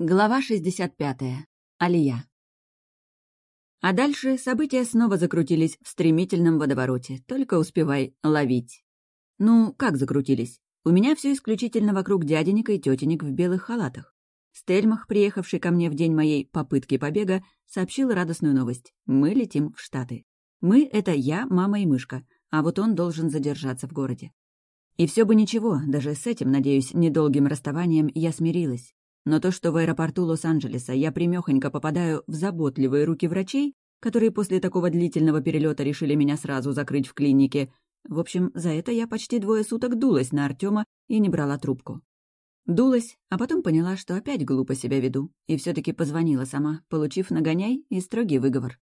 Глава 65. Алия. А дальше события снова закрутились в стремительном водовороте, только успевай ловить. Ну, как закрутились? У меня все исключительно вокруг дяденек и тетенек в белых халатах. Стельмах, приехавший ко мне в день моей попытки побега, сообщил радостную новость. Мы летим в Штаты. Мы — это я, мама и мышка, а вот он должен задержаться в городе. И все бы ничего, даже с этим, надеюсь, недолгим расставанием я смирилась. Но то, что в аэропорту Лос-Анджелеса я примехонько попадаю в заботливые руки врачей, которые после такого длительного перелета решили меня сразу закрыть в клинике, в общем, за это я почти двое суток дулась на Артема и не брала трубку. Дулась, а потом поняла, что опять глупо себя веду, и все таки позвонила сама, получив нагоняй и строгий выговор.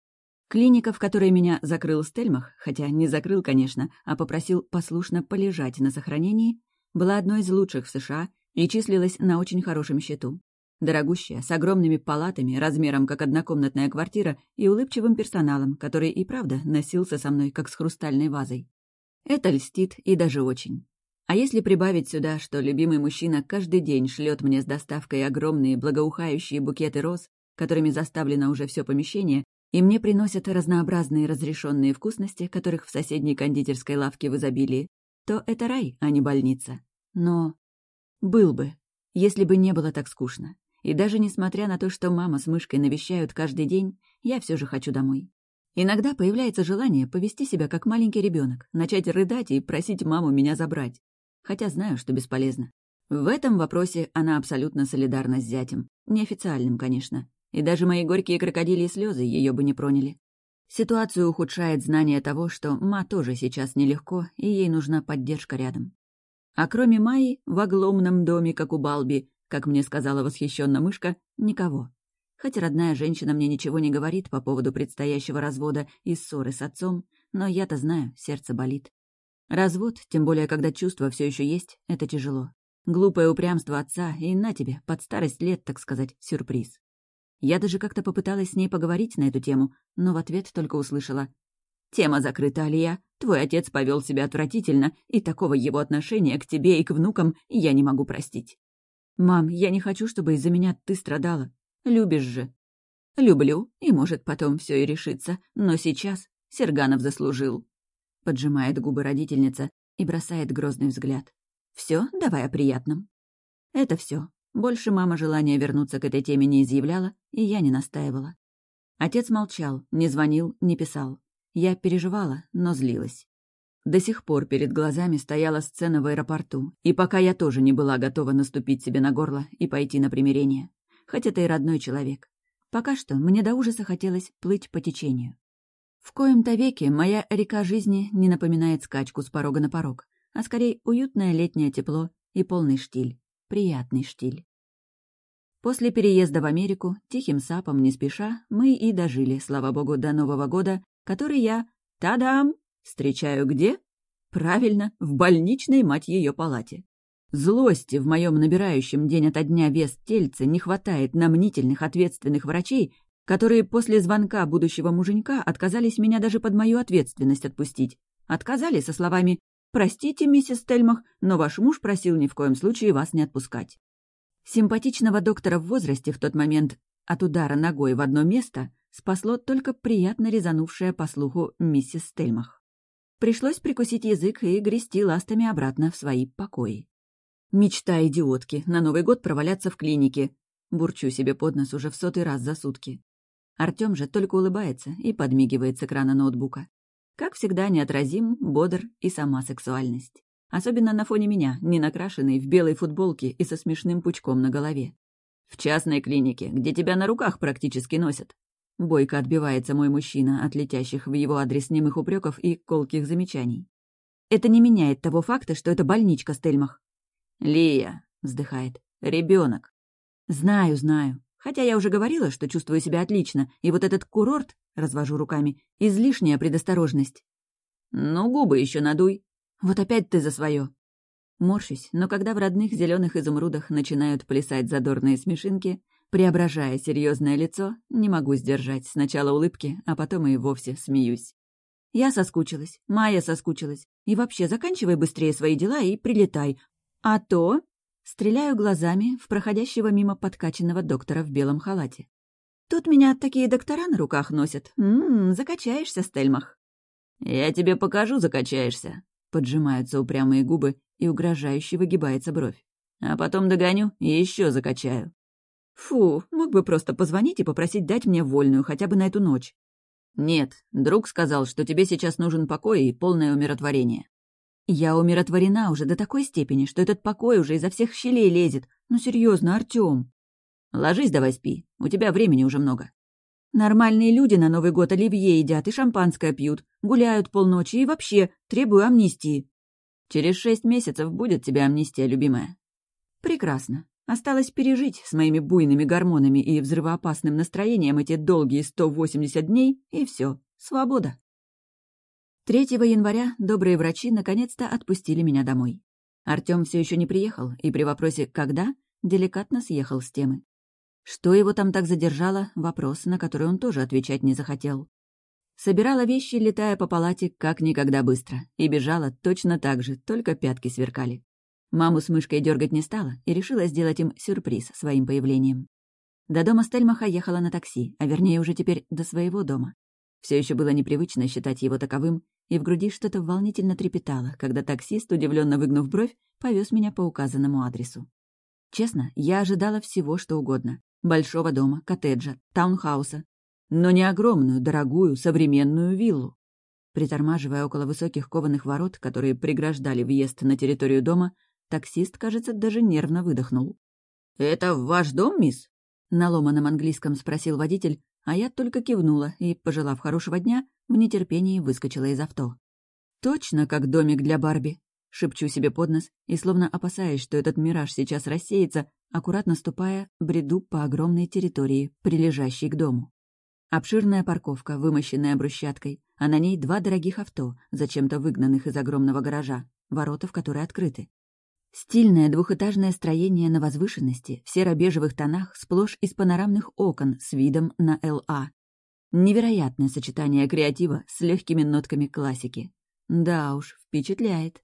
Клиника, в которой меня закрыл Стельмах, хотя не закрыл, конечно, а попросил послушно полежать на сохранении, была одной из лучших в США и числилась на очень хорошем счету. Дорогущая, с огромными палатами, размером как однокомнатная квартира и улыбчивым персоналом, который и правда носился со мной как с хрустальной вазой. Это льстит и даже очень. А если прибавить сюда, что любимый мужчина каждый день шлет мне с доставкой огромные благоухающие букеты роз, которыми заставлено уже все помещение, и мне приносят разнообразные разрешенные вкусности, которых в соседней кондитерской лавке в изобилии, то это рай, а не больница. Но был бы, если бы не было так скучно. И даже несмотря на то, что мама с мышкой навещают каждый день, я все же хочу домой. Иногда появляется желание повести себя как маленький ребенок, начать рыдать и просить маму меня забрать. Хотя знаю, что бесполезно. В этом вопросе она абсолютно солидарна с зятем. Неофициальным, конечно. И даже мои горькие крокодилии слезы ее бы не проняли. Ситуацию ухудшает знание того, что ма тоже сейчас нелегко, и ей нужна поддержка рядом. А кроме Майи, в огломном доме, как у Балби, как мне сказала восхищенно мышка, никого. Хоть родная женщина мне ничего не говорит по поводу предстоящего развода и ссоры с отцом, но я-то знаю, сердце болит. Развод, тем более, когда чувства все еще есть, это тяжело. Глупое упрямство отца и на тебе, под старость лет, так сказать, сюрприз. Я даже как-то попыталась с ней поговорить на эту тему, но в ответ только услышала «Тема закрыта, Алия. Твой отец повел себя отвратительно, и такого его отношения к тебе и к внукам я не могу простить. Мам, я не хочу, чтобы из-за меня ты страдала. Любишь же. Люблю, и может потом все и решится, но сейчас Серганов заслужил. Поджимает губы родительница и бросает грозный взгляд. Все, давай о приятном. Это все. Больше мама желания вернуться к этой теме не изъявляла, и я не настаивала. Отец молчал, не звонил, не писал. Я переживала, но злилась. До сих пор перед глазами стояла сцена в аэропорту, и пока я тоже не была готова наступить себе на горло и пойти на примирение. Хоть это и родной человек. Пока что мне до ужаса хотелось плыть по течению. В коем-то веке моя река жизни не напоминает скачку с порога на порог, а скорее уютное летнее тепло и полный штиль. Приятный штиль. После переезда в Америку, тихим сапом, не спеша, мы и дожили, слава богу, до Нового года, который я, тадам, встречаю где? Правильно, в больничной, мать ее, палате. Злости в моем набирающем день ото дня вес тельце не хватает на мнительных ответственных врачей, которые после звонка будущего муженька отказались меня даже под мою ответственность отпустить. Отказали со словами «Простите, миссис Тельмах, но ваш муж просил ни в коем случае вас не отпускать». Симпатичного доктора в возрасте в тот момент от удара ногой в одно место спасло только приятно резанувшее по слуху миссис Стельмах. Пришлось прикусить язык и грести ластами обратно в свои покои. Мечта идиотки — на Новый год проваляться в клинике. Бурчу себе под нос уже в сотый раз за сутки. Артём же только улыбается и подмигивает с экрана ноутбука. Как всегда, неотразим, бодр и сама сексуальность. Особенно на фоне меня, не накрашенной в белой футболке и со смешным пучком на голове. В частной клинике, где тебя на руках практически носят. Бойко отбивается мой мужчина от летящих в его адрес немых упреков и колких замечаний. Это не меняет того факта, что это больничка Стельмах. «Лия», — вздыхает, — «ребенок». «Знаю, знаю. Хотя я уже говорила, что чувствую себя отлично, и вот этот курорт, развожу руками, излишняя предосторожность». «Ну, губы еще надуй». «Вот опять ты за свое. Морщусь, но когда в родных зеленых изумрудах начинают плясать задорные смешинки, Преображая серьезное лицо, не могу сдержать сначала улыбки, а потом и вовсе смеюсь. Я соскучилась, Майя соскучилась. И вообще, заканчивай быстрее свои дела и прилетай. А то... Стреляю глазами в проходящего мимо подкачанного доктора в белом халате. Тут меня такие доктора на руках носят. Ммм, закачаешься, Стельмах. «Я тебе покажу, закачаешься», — поджимаются упрямые губы и угрожающе выгибается бровь. «А потом догоню и еще закачаю». Фу, мог бы просто позвонить и попросить дать мне вольную хотя бы на эту ночь. «Нет, друг сказал, что тебе сейчас нужен покой и полное умиротворение». Я умиротворена уже до такой степени, что этот покой уже изо всех щелей лезет. Ну серьезно, Артём. Ложись давай спи, у тебя времени уже много. Нормальные люди на Новый год оливье едят и шампанское пьют, гуляют полночи и вообще требую амнистии. Через шесть месяцев будет тебе амнистия, любимая. Прекрасно. Осталось пережить с моими буйными гормонами и взрывоопасным настроением эти долгие 180 дней, и все, свобода. 3 января добрые врачи наконец-то отпустили меня домой. Артём все еще не приехал, и при вопросе «когда?» деликатно съехал с темы. Что его там так задержало — вопрос, на который он тоже отвечать не захотел. Собирала вещи, летая по палате как никогда быстро, и бежала точно так же, только пятки сверкали. Маму с мышкой дергать не стала и решила сделать им сюрприз своим появлением. До дома Стельмаха ехала на такси, а вернее уже теперь до своего дома. Все еще было непривычно считать его таковым, и в груди что-то волнительно трепетало, когда таксист, удивленно выгнув бровь, повез меня по указанному адресу. Честно, я ожидала всего, что угодно. Большого дома, коттеджа, таунхауса. Но не огромную, дорогую, современную виллу. Притормаживая около высоких кованых ворот, которые преграждали въезд на территорию дома, Таксист, кажется, даже нервно выдохнул. «Это ваш дом, мисс?» На ломаном английском спросил водитель, а я только кивнула и, пожелав хорошего дня, в нетерпении выскочила из авто. «Точно как домик для Барби!» Шепчу себе под нос и, словно опасаясь, что этот мираж сейчас рассеется, аккуратно ступая, бреду по огромной территории, прилежащей к дому. Обширная парковка, вымощенная брусчаткой, а на ней два дорогих авто, зачем-то выгнанных из огромного гаража, ворота в которые открыты. Стильное двухэтажное строение на возвышенности в серо-бежевых тонах сплошь из панорамных окон с видом на ЛА. Невероятное сочетание креатива с легкими нотками классики. Да уж, впечатляет.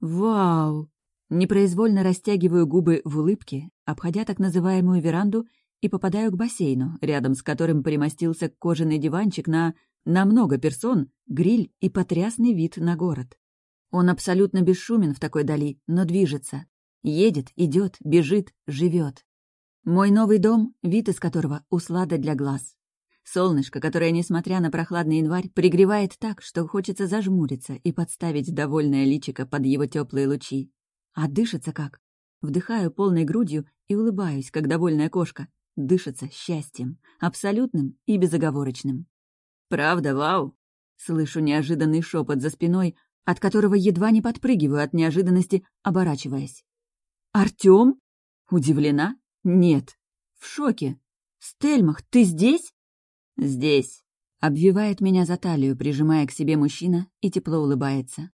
Вау! Непроизвольно растягиваю губы в улыбке, обходя так называемую веранду и попадаю к бассейну, рядом с которым примостился кожаный диванчик на... на много персон, гриль и потрясный вид на город. Он абсолютно бесшумен в такой дали, но движется. Едет, идет, бежит, живет. Мой новый дом, вид из которого услада для глаз. Солнышко, которое, несмотря на прохладный январь, пригревает так, что хочется зажмуриться и подставить довольное личико под его теплые лучи. А дышится как? Вдыхаю полной грудью и улыбаюсь, как довольная кошка. Дышится счастьем, абсолютным и безоговорочным. «Правда, вау!» Слышу неожиданный шепот за спиной, от которого едва не подпрыгиваю от неожиданности, оборачиваясь. «Артём?» Удивлена? Нет. В шоке. «Стельмах, ты здесь?» «Здесь», — обвивает меня за талию, прижимая к себе мужчина, и тепло улыбается.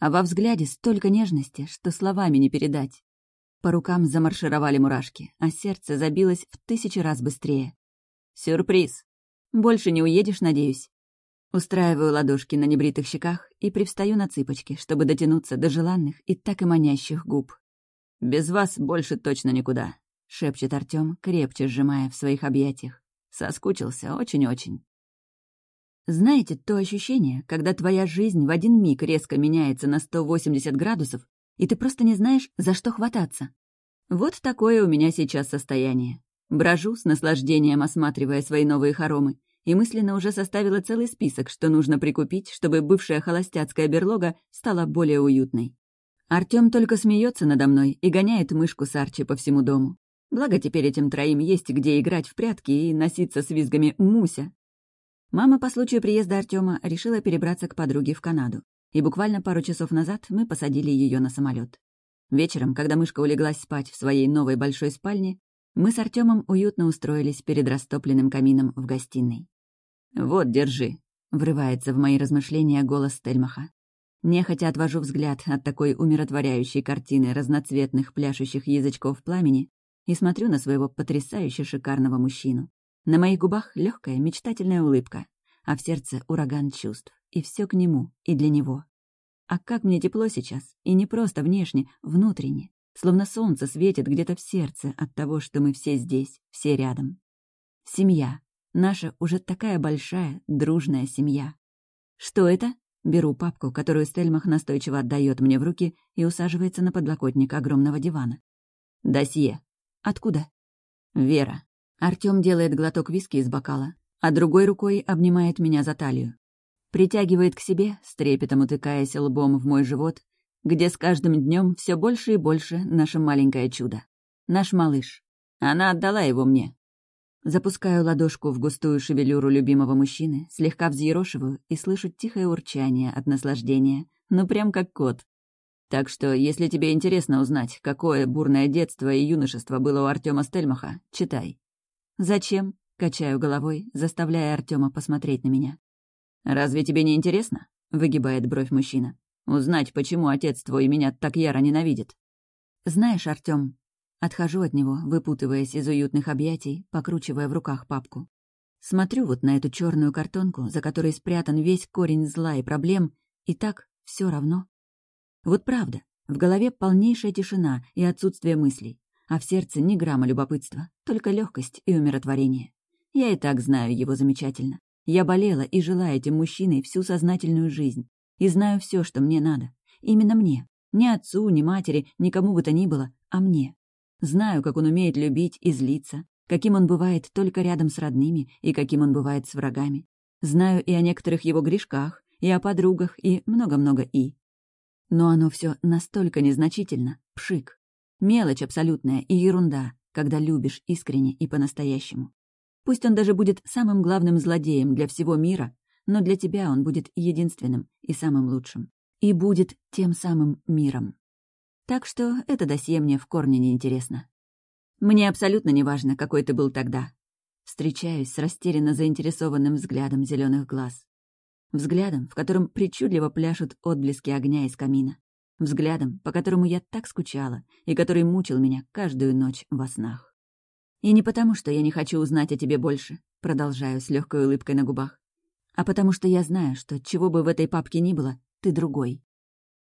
А во взгляде столько нежности, что словами не передать. По рукам замаршировали мурашки, а сердце забилось в тысячи раз быстрее. «Сюрприз. Больше не уедешь, надеюсь?» Устраиваю ладошки на небритых щеках и привстаю на цыпочки, чтобы дотянуться до желанных и так и манящих губ. «Без вас больше точно никуда», — шепчет Артём, крепче сжимая в своих объятиях. Соскучился очень-очень. Знаете, то ощущение, когда твоя жизнь в один миг резко меняется на 180 градусов, и ты просто не знаешь, за что хвататься? Вот такое у меня сейчас состояние. Брожу с наслаждением, осматривая свои новые хоромы, и мысленно уже составила целый список, что нужно прикупить, чтобы бывшая холостяцкая берлога стала более уютной. Артём только смеется надо мной и гоняет мышку с Арчи по всему дому. Благо теперь этим троим есть где играть в прятки и носиться с визгами «Муся». Мама по случаю приезда Артема решила перебраться к подруге в Канаду. И буквально пару часов назад мы посадили ее на самолет. Вечером, когда мышка улеглась спать в своей новой большой спальне, мы с Артемом уютно устроились перед растопленным камином в гостиной. «Вот, держи», — врывается в мои размышления голос Стельмаха. Нехотя отвожу взгляд от такой умиротворяющей картины разноцветных пляшущих язычков пламени и смотрю на своего потрясающе шикарного мужчину. На моих губах легкая мечтательная улыбка, а в сердце ураган чувств. И все к нему, и для него. А как мне тепло сейчас, и не просто внешне, внутренне. Словно солнце светит где-то в сердце от того, что мы все здесь, все рядом. Семья. Наша уже такая большая, дружная семья. Что это? Беру папку, которую Стельмах настойчиво отдает мне в руки и усаживается на подлокотник огромного дивана. Досье. Откуда? Вера. Артём делает глоток виски из бокала, а другой рукой обнимает меня за талию. Притягивает к себе, с трепетом утыкаясь лбом в мой живот, где с каждым днем все больше и больше наше маленькое чудо. Наш малыш. Она отдала его мне. Запускаю ладошку в густую шевелюру любимого мужчины, слегка взъерошиваю и слышу тихое урчание от наслаждения, ну прям как кот. Так что, если тебе интересно узнать, какое бурное детство и юношество было у Артема Стельмаха, читай. «Зачем?» — качаю головой, заставляя Артема посмотреть на меня. «Разве тебе не интересно?» — выгибает бровь мужчина. «Узнать, почему отец твой меня так яро ненавидит». «Знаешь, Артем, Отхожу от него, выпутываясь из уютных объятий, покручивая в руках папку. Смотрю вот на эту черную картонку, за которой спрятан весь корень зла и проблем, и так все равно. Вот правда, в голове полнейшая тишина и отсутствие мыслей, а в сердце ни грамма любопытства, только легкость и умиротворение. Я и так знаю его замечательно. Я болела и жила этим мужчиной всю сознательную жизнь. И знаю все, что мне надо. Именно мне. Ни отцу, ни матери, никому бы то ни было, а мне. Знаю, как он умеет любить и злиться, каким он бывает только рядом с родными и каким он бывает с врагами. Знаю и о некоторых его грешках, и о подругах, и много-много «и». Но оно все настолько незначительно, пшик. Мелочь абсолютная и ерунда, когда любишь искренне и по-настоящему. Пусть он даже будет самым главным злодеем для всего мира, но для тебя он будет единственным и самым лучшим. И будет тем самым миром. Так что это досье мне в корне не интересно. Мне абсолютно не важно, какой ты был тогда. Встречаюсь с растерянно заинтересованным взглядом зеленых глаз. Взглядом, в котором причудливо пляшут отблески огня из камина. Взглядом, по которому я так скучала и который мучил меня каждую ночь во снах. И не потому, что я не хочу узнать о тебе больше, продолжаю с легкой улыбкой на губах, а потому что я знаю, что чего бы в этой папке ни было, ты другой.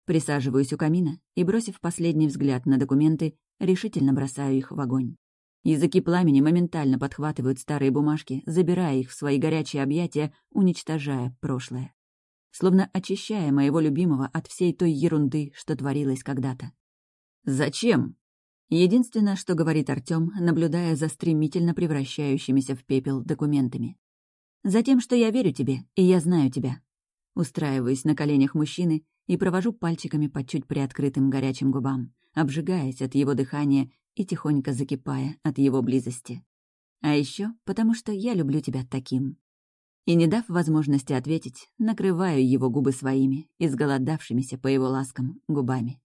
Присаживаюсь у камина и, бросив последний взгляд на документы, решительно бросаю их в огонь. Языки пламени моментально подхватывают старые бумажки, забирая их в свои горячие объятия, уничтожая прошлое. Словно очищая моего любимого от всей той ерунды, что творилось когда-то. «Зачем?» Единственное, что говорит Артём, наблюдая за стремительно превращающимися в пепел документами. «Затем, что я верю тебе, и я знаю тебя». Устраиваюсь на коленях мужчины и провожу пальчиками по чуть приоткрытым горячим губам, обжигаясь от его дыхания и тихонько закипая от его близости. А еще потому, что я люблю тебя таким. И не дав возможности ответить, накрываю его губы своими, изголодавшимися по его ласкам губами.